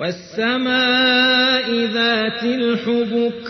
والسماء ذات الحبك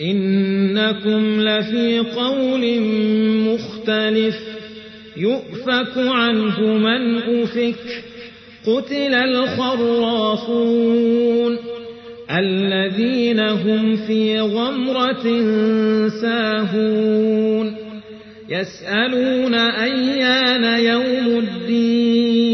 إنكم لفي قول مختلف يؤفك عنه من أفك قتل الخراصون الذين هم في غمرة ساهون يسألون أيان يوم الدين